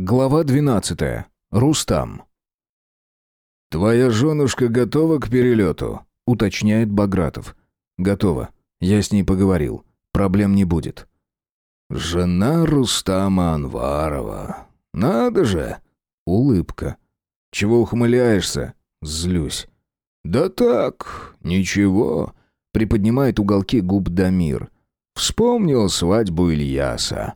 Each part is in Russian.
Глава 12. Рустам. «Твоя женушка готова к перелету?» — уточняет Багратов. «Готова. Я с ней поговорил. Проблем не будет». «Жена Рустама Анварова. Надо же!» Улыбка. «Чего ухмыляешься?» «Злюсь». «Да так, ничего», — приподнимает уголки губ Дамир. «Вспомнил свадьбу Ильяса».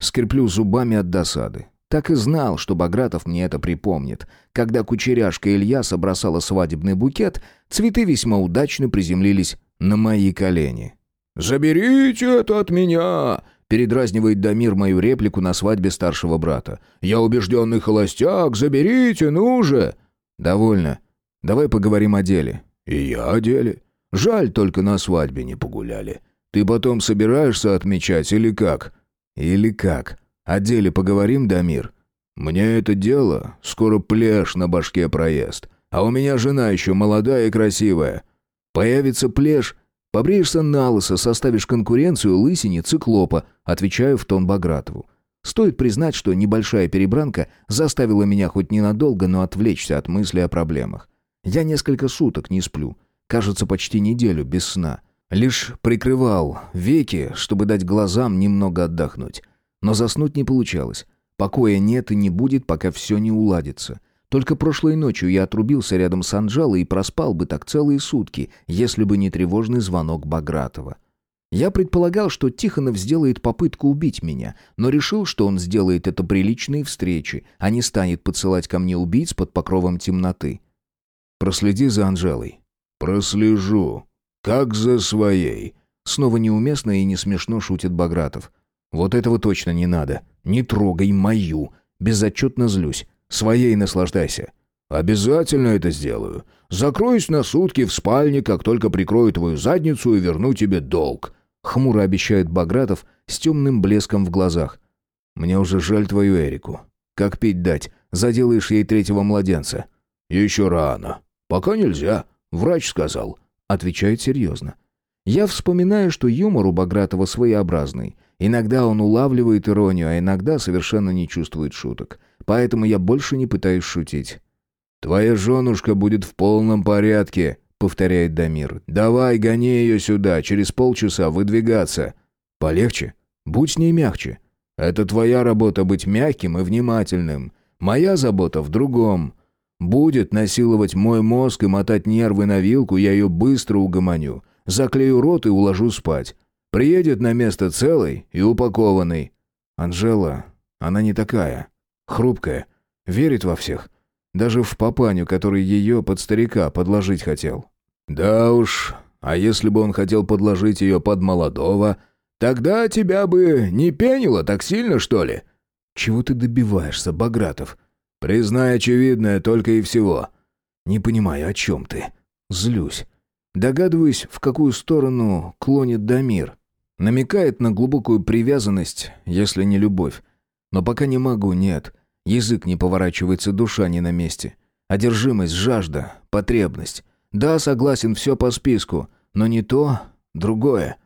Скреплю зубами от досады. Так и знал, что Багратов мне это припомнит. Когда кучеряшка Ильяса бросала свадебный букет, цветы весьма удачно приземлились на мои колени. «Заберите это от меня!» — передразнивает Дамир мою реплику на свадьбе старшего брата. «Я убежденный холостяк, заберите, ну же!» «Довольно. Давай поговорим о деле». «И я о деле. Жаль, только на свадьбе не погуляли. Ты потом собираешься отмечать или как?» «Или как?» О деле поговорим, Дамир? Мне это дело, скоро плешь на башке проезд. А у меня жена еще молодая и красивая. Появится плешь, побреешься на лысо, составишь конкуренцию лысине циклопа, отвечаю в тон Багратову. Стоит признать, что небольшая перебранка заставила меня хоть ненадолго, но отвлечься от мысли о проблемах. Я несколько суток не сплю. Кажется, почти неделю без сна. Лишь прикрывал веки, чтобы дать глазам немного отдохнуть. Но заснуть не получалось. Покоя нет и не будет, пока все не уладится. Только прошлой ночью я отрубился рядом с Анжалой и проспал бы так целые сутки, если бы не тревожный звонок Багратова. Я предполагал, что Тихонов сделает попытку убить меня, но решил, что он сделает это при личной встрече, а не станет подсылать ко мне убийц под покровом темноты. «Проследи за Анжелой». «Прослежу. Как за своей». Снова неуместно и не смешно шутит Багратов. Вот этого точно не надо. Не трогай мою. Безотчетно злюсь. Своей наслаждайся. Обязательно это сделаю. Закроюсь на сутки в спальне, как только прикрою твою задницу и верну тебе долг. Хмуро обещает Багратов с темным блеском в глазах. Мне уже жаль твою Эрику. Как пить дать? Заделаешь ей третьего младенца. Еще рано. Пока нельзя. Врач сказал. Отвечает серьезно. Я вспоминаю, что юмор у Багратова своеобразный. Иногда он улавливает иронию, а иногда совершенно не чувствует шуток. Поэтому я больше не пытаюсь шутить. «Твоя женушка будет в полном порядке», — повторяет Дамир. «Давай, гони ее сюда, через полчаса выдвигаться». «Полегче? Будь с ней мягче. Это твоя работа быть мягким и внимательным. Моя забота в другом. Будет насиловать мой мозг и мотать нервы на вилку, я ее быстро угомоню. Заклею рот и уложу спать. Приедет на место целый и упакованный. Анжела, она не такая. Хрупкая. Верит во всех. Даже в папаню, который ее под старика подложить хотел. Да уж, а если бы он хотел подложить ее под молодого, тогда тебя бы не пенило так сильно, что ли? Чего ты добиваешься, Багратов? Признай очевидное только и всего. Не понимаю, о чем ты. Злюсь. Догадываюсь, в какую сторону клонит Дамир. Намекает на глубокую привязанность, если не любовь. Но пока не могу, нет. Язык не поворачивается, душа не на месте. Одержимость, жажда, потребность. Да, согласен, все по списку, но не то, другое.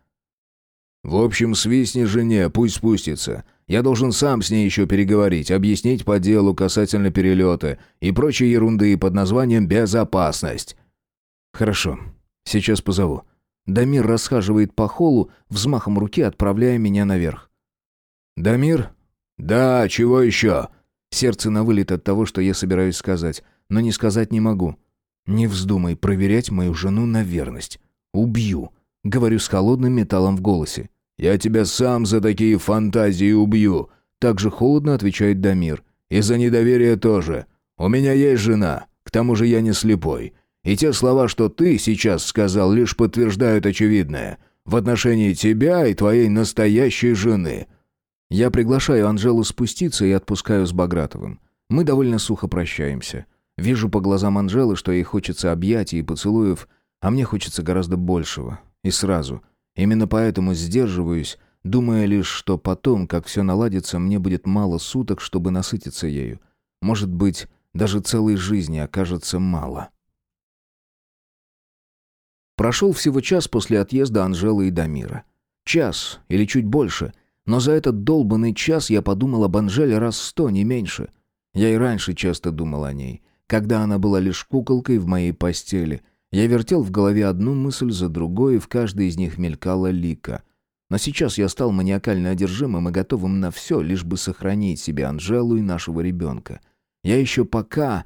В общем, свистни жене, пусть спустится. Я должен сам с ней еще переговорить, объяснить по делу касательно перелета и прочей ерунды под названием «безопасность». Хорошо, сейчас позову. Дамир расхаживает по холлу, взмахом руки отправляя меня наверх. «Дамир?» «Да, чего еще?» Сердце на вылет от того, что я собираюсь сказать, но не сказать не могу. «Не вздумай проверять мою жену на верность. Убью», — говорю с холодным металлом в голосе. «Я тебя сам за такие фантазии убью», — так же холодно отвечает Дамир. «И за недоверие тоже. У меня есть жена, к тому же я не слепой. И те слова, что ты сейчас сказал, лишь подтверждают очевидное. В отношении тебя и твоей настоящей жены. Я приглашаю Анжелу спуститься и отпускаю с Багратовым. Мы довольно сухо прощаемся. Вижу по глазам Анжелы, что ей хочется объятий и поцелуев, а мне хочется гораздо большего. И сразу. Именно поэтому сдерживаюсь, думая лишь, что потом, как все наладится, мне будет мало суток, чтобы насытиться ею. Может быть, даже целой жизни окажется мало. Прошел всего час после отъезда Анжелы и Дамира. Час или чуть больше. Но за этот долбанный час я подумал об Анжеле раз сто, не меньше. Я и раньше часто думал о ней, когда она была лишь куколкой в моей постели. Я вертел в голове одну мысль за другой, и в каждой из них мелькала лика. Но сейчас я стал маниакально одержимым и готовым на все, лишь бы сохранить себе Анжелу и нашего ребенка. Я еще пока...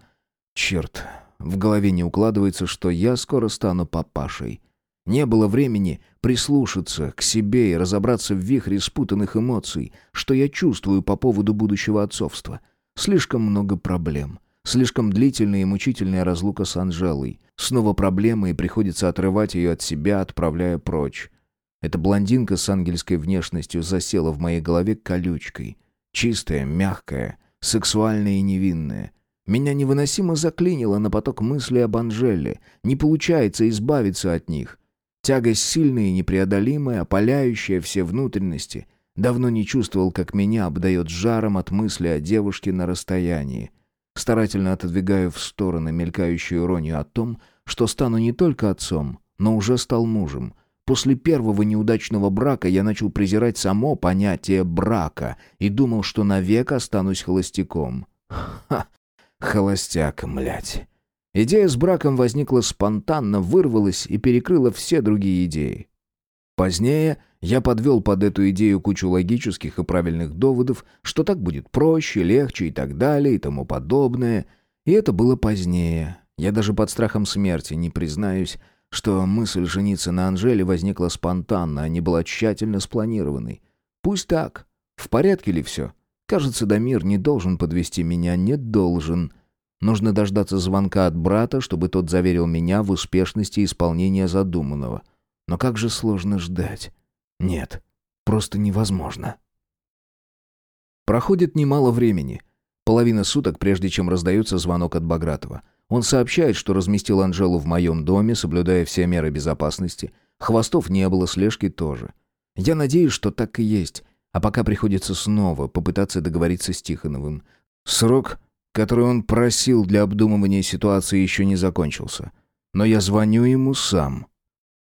Черт, в голове не укладывается, что я скоро стану папашей. Не было времени прислушаться к себе и разобраться в вихре спутанных эмоций, что я чувствую по поводу будущего отцовства. Слишком много проблем. Слишком длительная и мучительная разлука с Анжелой. Снова проблемы, и приходится отрывать ее от себя, отправляя прочь. Эта блондинка с ангельской внешностью засела в моей голове колючкой. Чистая, мягкая, сексуальная и невинная. Меня невыносимо заклинило на поток мыслей об Анжеле. Не получается избавиться от них. Тягость сильная и непреодолимая, опаляющая все внутренности. Давно не чувствовал, как меня обдает жаром от мысли о девушке на расстоянии. Старательно отодвигаю в стороны мелькающую иронию о том, что стану не только отцом, но уже стал мужем. После первого неудачного брака я начал презирать само понятие брака и думал, что навек останусь холостяком. Ха! Холостяк, млять. Идея с браком возникла спонтанно, вырвалась и перекрыла все другие идеи. Позднее я подвел под эту идею кучу логических и правильных доводов, что так будет проще, легче и так далее и тому подобное. И это было позднее. Я даже под страхом смерти не признаюсь, что мысль жениться на Анжеле возникла спонтанно, а не была тщательно спланированной. Пусть так. В порядке ли все? Кажется, Дамир не должен подвести меня, не должен. Нужно дождаться звонка от брата, чтобы тот заверил меня в успешности исполнения задуманного. Но как же сложно ждать. Нет, просто невозможно. Проходит немало времени. Половина суток, прежде чем раздается звонок от Багратова. Он сообщает, что разместил Анжелу в моем доме, соблюдая все меры безопасности. Хвостов не было, слежки тоже. Я надеюсь, что так и есть. А пока приходится снова попытаться договориться с Тихоновым. Срок который он просил для обдумывания ситуации, еще не закончился. Но я звоню ему сам.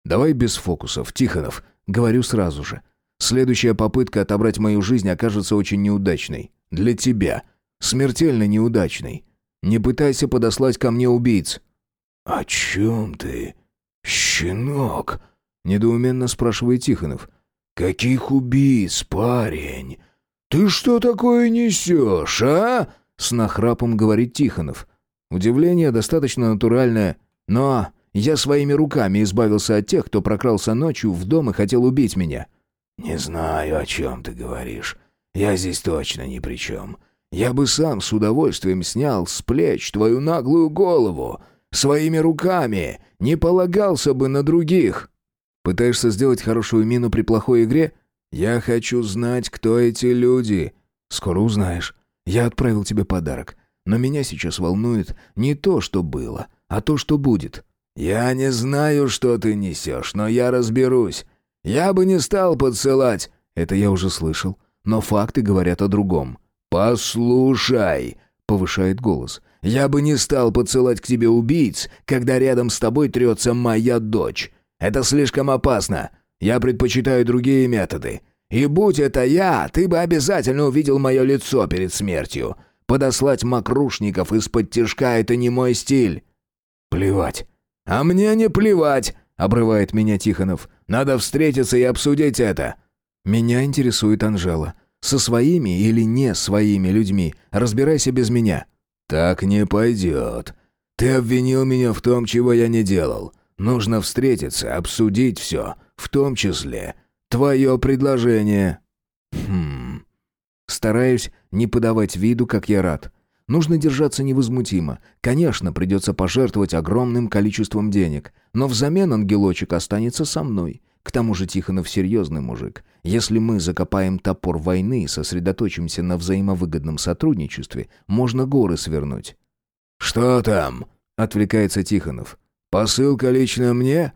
«Давай без фокусов, Тихонов», — говорю сразу же. «Следующая попытка отобрать мою жизнь окажется очень неудачной. Для тебя. Смертельно неудачной. Не пытайся подослать ко мне убийц». «О чем ты, щенок?» — недоуменно спрашивает Тихонов. «Каких убийц, парень? Ты что такое несешь, а?» С нахрапом говорит Тихонов. Удивление достаточно натуральное, но я своими руками избавился от тех, кто прокрался ночью в дом и хотел убить меня. «Не знаю, о чем ты говоришь. Я здесь точно ни при чем. Я бы сам с удовольствием снял с плеч твою наглую голову. Своими руками. Не полагался бы на других». «Пытаешься сделать хорошую мину при плохой игре?» «Я хочу знать, кто эти люди». «Скоро узнаешь. Я отправил тебе подарок, но меня сейчас волнует не то, что было, а то, что будет». «Я не знаю, что ты несешь, но я разберусь. Я бы не стал подсылать». Это я уже слышал, но факты говорят о другом. «Послушай», — повышает голос, — «я бы не стал подсылать к тебе убийц, когда рядом с тобой трется моя дочь. Это слишком опасно. Я предпочитаю другие методы. И будь это я, ты бы обязательно увидел мое лицо перед смертью. Подослать мокрушников из-под тяжка — это не мой стиль». «Плевать». «А мне не плевать», — обрывает меня Тихонов. «Надо встретиться и обсудить это». «Меня интересует Анжела. Со своими или не своими людьми. Разбирайся без меня». «Так не пойдет. Ты обвинил меня в том, чего я не делал. Нужно встретиться, обсудить все, в том числе твое предложение». «Хм...» Стараюсь не подавать виду, как я рад. Нужно держаться невозмутимо. Конечно, придется пожертвовать огромным количеством денег, но взамен ангелочек останется со мной. К тому же Тихонов серьезный мужик. Если мы закопаем топор войны и сосредоточимся на взаимовыгодном сотрудничестве, можно горы свернуть. «Что там?» — отвлекается Тихонов. «Посылка лично мне?»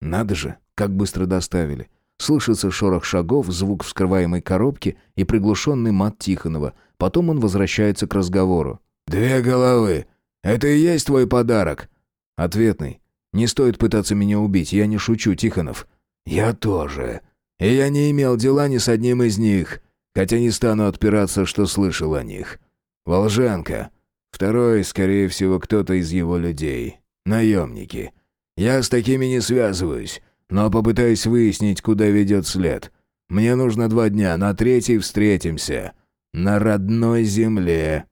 «Надо же, как быстро доставили. Слышится шорох шагов, звук вскрываемой коробки и приглушенный мат Тихонова. Потом он возвращается к разговору. «Две головы. Это и есть твой подарок?» Ответный. «Не стоит пытаться меня убить, я не шучу, Тихонов». «Я тоже. И я не имел дела ни с одним из них, хотя не стану отпираться, что слышал о них. Волжанка. Второй, скорее всего, кто-то из его людей. Наемники. Я с такими не связываюсь, но попытаюсь выяснить, куда ведет след. Мне нужно два дня, на третий встретимся. На родной земле.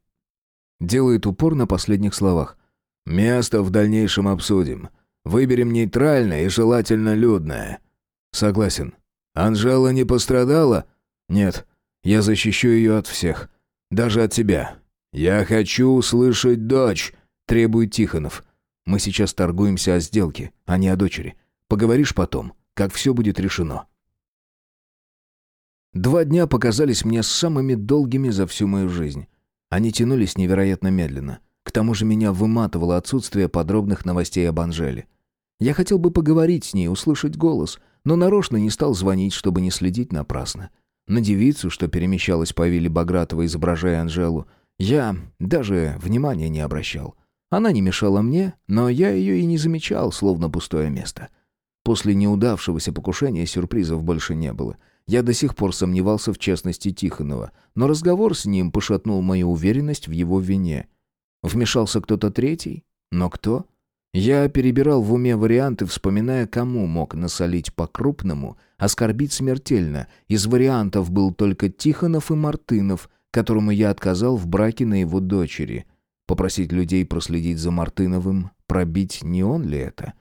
Делает упор на последних словах. Место в дальнейшем обсудим. Выберем нейтральное и желательно людное. Согласен. Анжела не пострадала? Нет. Я защищу ее от всех. Даже от тебя. Я хочу услышать дочь, требует Тихонов. Мы сейчас торгуемся о сделке, а не о дочери. Поговоришь потом, как все будет решено. Два дня показались мне самыми долгими за всю мою жизнь. Они тянулись невероятно медленно. К тому же меня выматывало отсутствие подробных новостей об Анжеле. Я хотел бы поговорить с ней, услышать голос, но нарочно не стал звонить, чтобы не следить напрасно. На девицу, что перемещалась по вилле Багратова, изображая Анжелу, я даже внимания не обращал. Она не мешала мне, но я ее и не замечал, словно пустое место. После неудавшегося покушения сюрпризов больше не было. Я до сих пор сомневался в честности Тихонова, но разговор с ним пошатнул мою уверенность в его вине. Вмешался кто-то третий? Но кто? Я перебирал в уме варианты, вспоминая, кому мог насолить по-крупному, оскорбить смертельно. Из вариантов был только Тихонов и Мартынов, которому я отказал в браке на его дочери — Попросить людей проследить за Мартыновым, пробить не он ли это?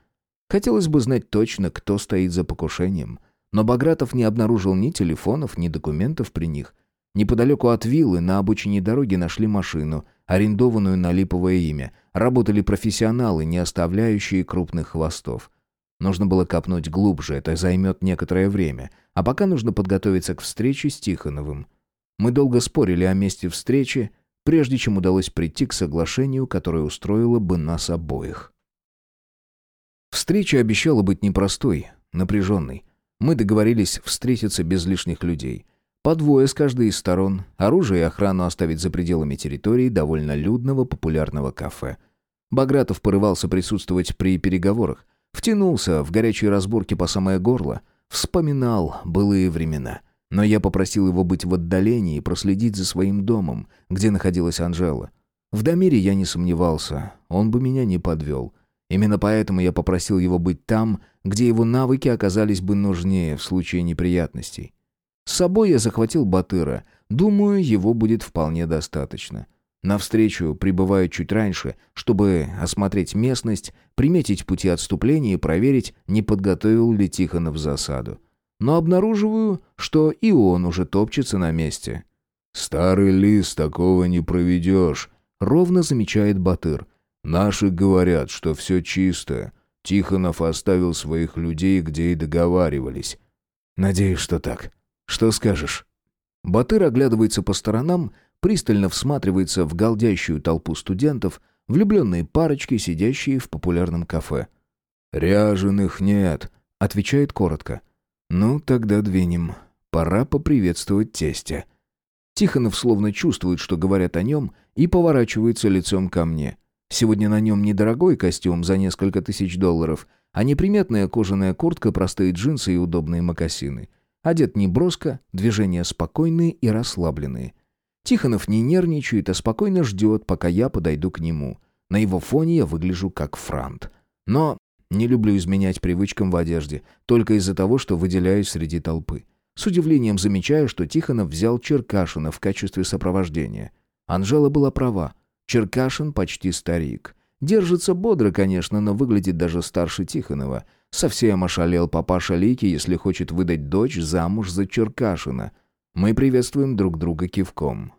Хотелось бы знать точно, кто стоит за покушением. Но Багратов не обнаружил ни телефонов, ни документов при них. Неподалеку от виллы на обочине дороги нашли машину, арендованную на липовое имя. Работали профессионалы, не оставляющие крупных хвостов. Нужно было копнуть глубже, это займет некоторое время. А пока нужно подготовиться к встрече с Тихоновым. Мы долго спорили о месте встречи, прежде чем удалось прийти к соглашению, которое устроило бы нас обоих. Встреча обещала быть непростой, напряженной. Мы договорились встретиться без лишних людей. По двое с каждой из сторон, оружие и охрану оставить за пределами территории довольно людного популярного кафе. Багратов порывался присутствовать при переговорах, втянулся в горячие разборки по самое горло, вспоминал былые времена. Но я попросил его быть в отдалении и проследить за своим домом, где находилась Анжела. В Дамире я не сомневался, он бы меня не подвел. Именно поэтому я попросил его быть там, где его навыки оказались бы нужнее в случае неприятностей. С собой я захватил Батыра. Думаю, его будет вполне достаточно. Навстречу прибываю чуть раньше, чтобы осмотреть местность, приметить пути отступления и проверить, не подготовил ли Тихонов засаду но обнаруживаю, что и он уже топчется на месте. «Старый лис, такого не проведешь», — ровно замечает Батыр. «Наши говорят, что все чисто. Тихонов оставил своих людей, где и договаривались». «Надеюсь, что так. Что скажешь?» Батыр оглядывается по сторонам, пристально всматривается в галдящую толпу студентов, влюбленные парочки, сидящие в популярном кафе. «Ряженых нет», — отвечает коротко. «Ну, тогда двинем. Пора поприветствовать тестя». Тихонов словно чувствует, что говорят о нем, и поворачивается лицом ко мне. Сегодня на нем недорогой костюм за несколько тысяч долларов, а неприметная кожаная куртка, простые джинсы и удобные мокасины. Одет не броско, движения спокойные и расслабленные. Тихонов не нервничает, а спокойно ждет, пока я подойду к нему. На его фоне я выгляжу как франт. Но не люблю изменять привычкам в одежде, только из-за того, что выделяюсь среди толпы. С удивлением замечаю, что Тихонов взял Черкашина в качестве сопровождения. Анжела была права. Черкашин почти старик. Держится бодро, конечно, но выглядит даже старше Тихонова. Совсем ошалел папаша Лики, если хочет выдать дочь замуж за Черкашина. Мы приветствуем друг друга кивком.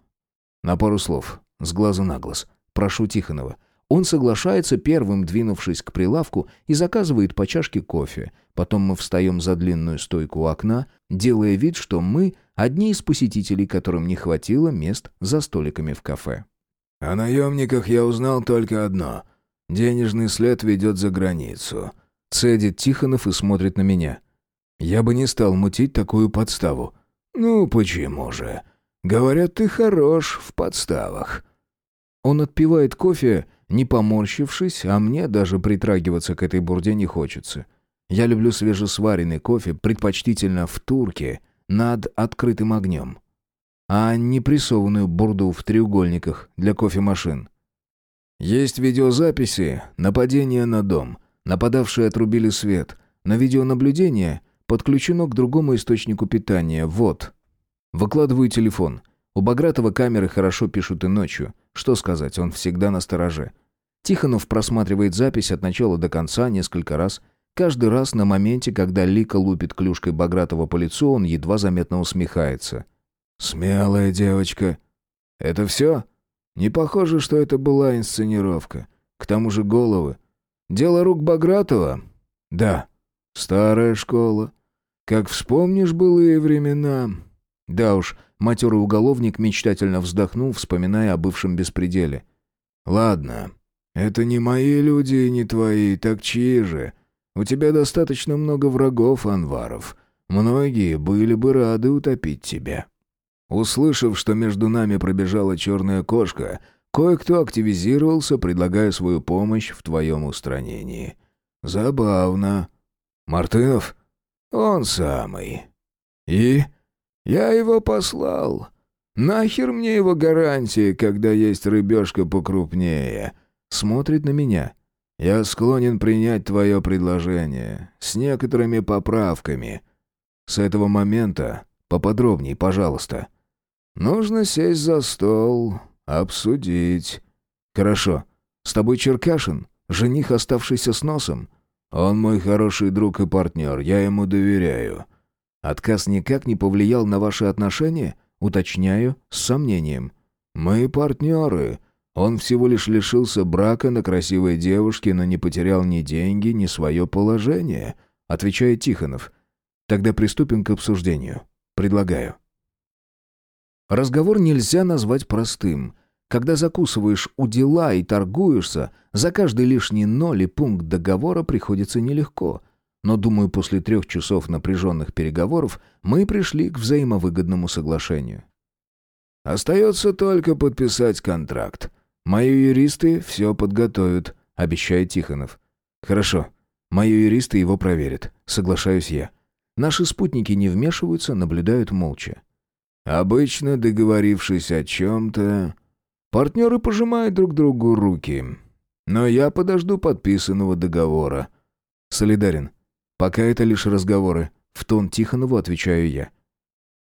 На пару слов, с глазу на глаз. Прошу Тихонова. Он соглашается, первым двинувшись к прилавку, и заказывает по чашке кофе. Потом мы встаем за длинную стойку у окна, делая вид, что мы одни из посетителей, которым не хватило мест за столиками в кафе. «О наемниках я узнал только одно. Денежный след ведет за границу». Цедит Тихонов и смотрит на меня. «Я бы не стал мутить такую подставу». «Ну, почему же? Говорят, ты хорош в подставах». Он отпивает кофе не поморщившись, а мне даже притрагиваться к этой бурде не хочется. Я люблю свежесваренный кофе, предпочтительно в турке, над открытым огнем. А не прессованную бурду в треугольниках для кофемашин. Есть видеозаписи нападения на дом. Нападавшие отрубили свет. На видеонаблюдение подключено к другому источнику питания. Вот. Выкладываю телефон. У Багратова камеры хорошо пишут и ночью. Что сказать, он всегда на стороже. Тихонов просматривает запись от начала до конца несколько раз. Каждый раз на моменте, когда Лика лупит клюшкой Багратова по лицу, он едва заметно усмехается. «Смелая девочка». «Это все?» «Не похоже, что это была инсценировка. К тому же головы. Дело рук Багратова?» «Да. Старая школа. Как вспомнишь былые времена...» «Да уж, матерый уголовник мечтательно вздохнул, вспоминая о бывшем беспределе. «Ладно, это не мои люди и не твои, так чьи же? У тебя достаточно много врагов, Анваров. Многие были бы рады утопить тебя». Услышав, что между нами пробежала черная кошка, кое-кто активизировался, предлагая свою помощь в твоем устранении. Забавно. Мартынов? Он самый. И? Я его послал. Нахер мне его гарантии, когда есть рыбешка покрупнее? Смотрит на меня. Я склонен принять твое предложение. С некоторыми поправками. С этого момента поподробней, пожалуйста. Нужно сесть за стол, обсудить. Хорошо. С тобой Черкашин, жених, оставшийся с носом. Он мой хороший друг и партнер, я ему доверяю. Отказ никак не повлиял на ваши отношения? Уточняю, с сомнением. Мы партнеры. Он всего лишь лишился брака на красивой девушке, но не потерял ни деньги, ни свое положение, отвечает Тихонов. Тогда приступим к обсуждению. Предлагаю. Разговор нельзя назвать простым. Когда закусываешь у дела и торгуешься, за каждый лишний ноль и пункт договора приходится нелегко. Но, думаю, после трех часов напряженных переговоров мы пришли к взаимовыгодному соглашению. «Остается только подписать контракт. Мои юристы все подготовят», — обещает Тихонов. «Хорошо. Мои юристы его проверят. Соглашаюсь я. Наши спутники не вмешиваются, наблюдают молча. Обычно, договорившись о чем-то, партнеры пожимают друг другу руки. Но я подожду подписанного договора. Солидарен. Пока это лишь разговоры. В тон Тихонову отвечаю я.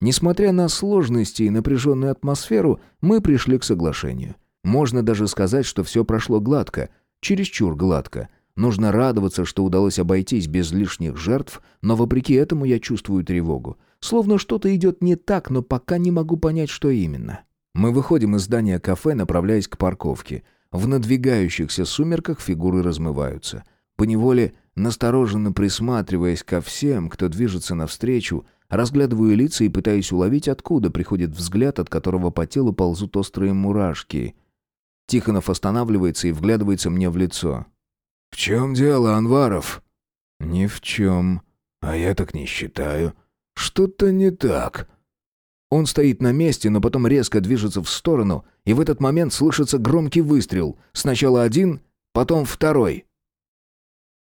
Несмотря на сложности и напряженную атмосферу, мы пришли к соглашению. Можно даже сказать, что все прошло гладко, чересчур гладко. Нужно радоваться, что удалось обойтись без лишних жертв, но вопреки этому я чувствую тревогу. Словно что-то идет не так, но пока не могу понять, что именно. Мы выходим из здания кафе, направляясь к парковке. В надвигающихся сумерках фигуры размываются. Поневоле, настороженно присматриваясь ко всем, кто движется навстречу, разглядываю лица и пытаюсь уловить, откуда приходит взгляд, от которого по телу ползут острые мурашки. Тихонов останавливается и вглядывается мне в лицо. «В чем дело, Анваров?» «Ни в чем». «А я так не считаю. Что-то не так. Он стоит на месте, но потом резко движется в сторону, и в этот момент слышится громкий выстрел. Сначала один, потом второй.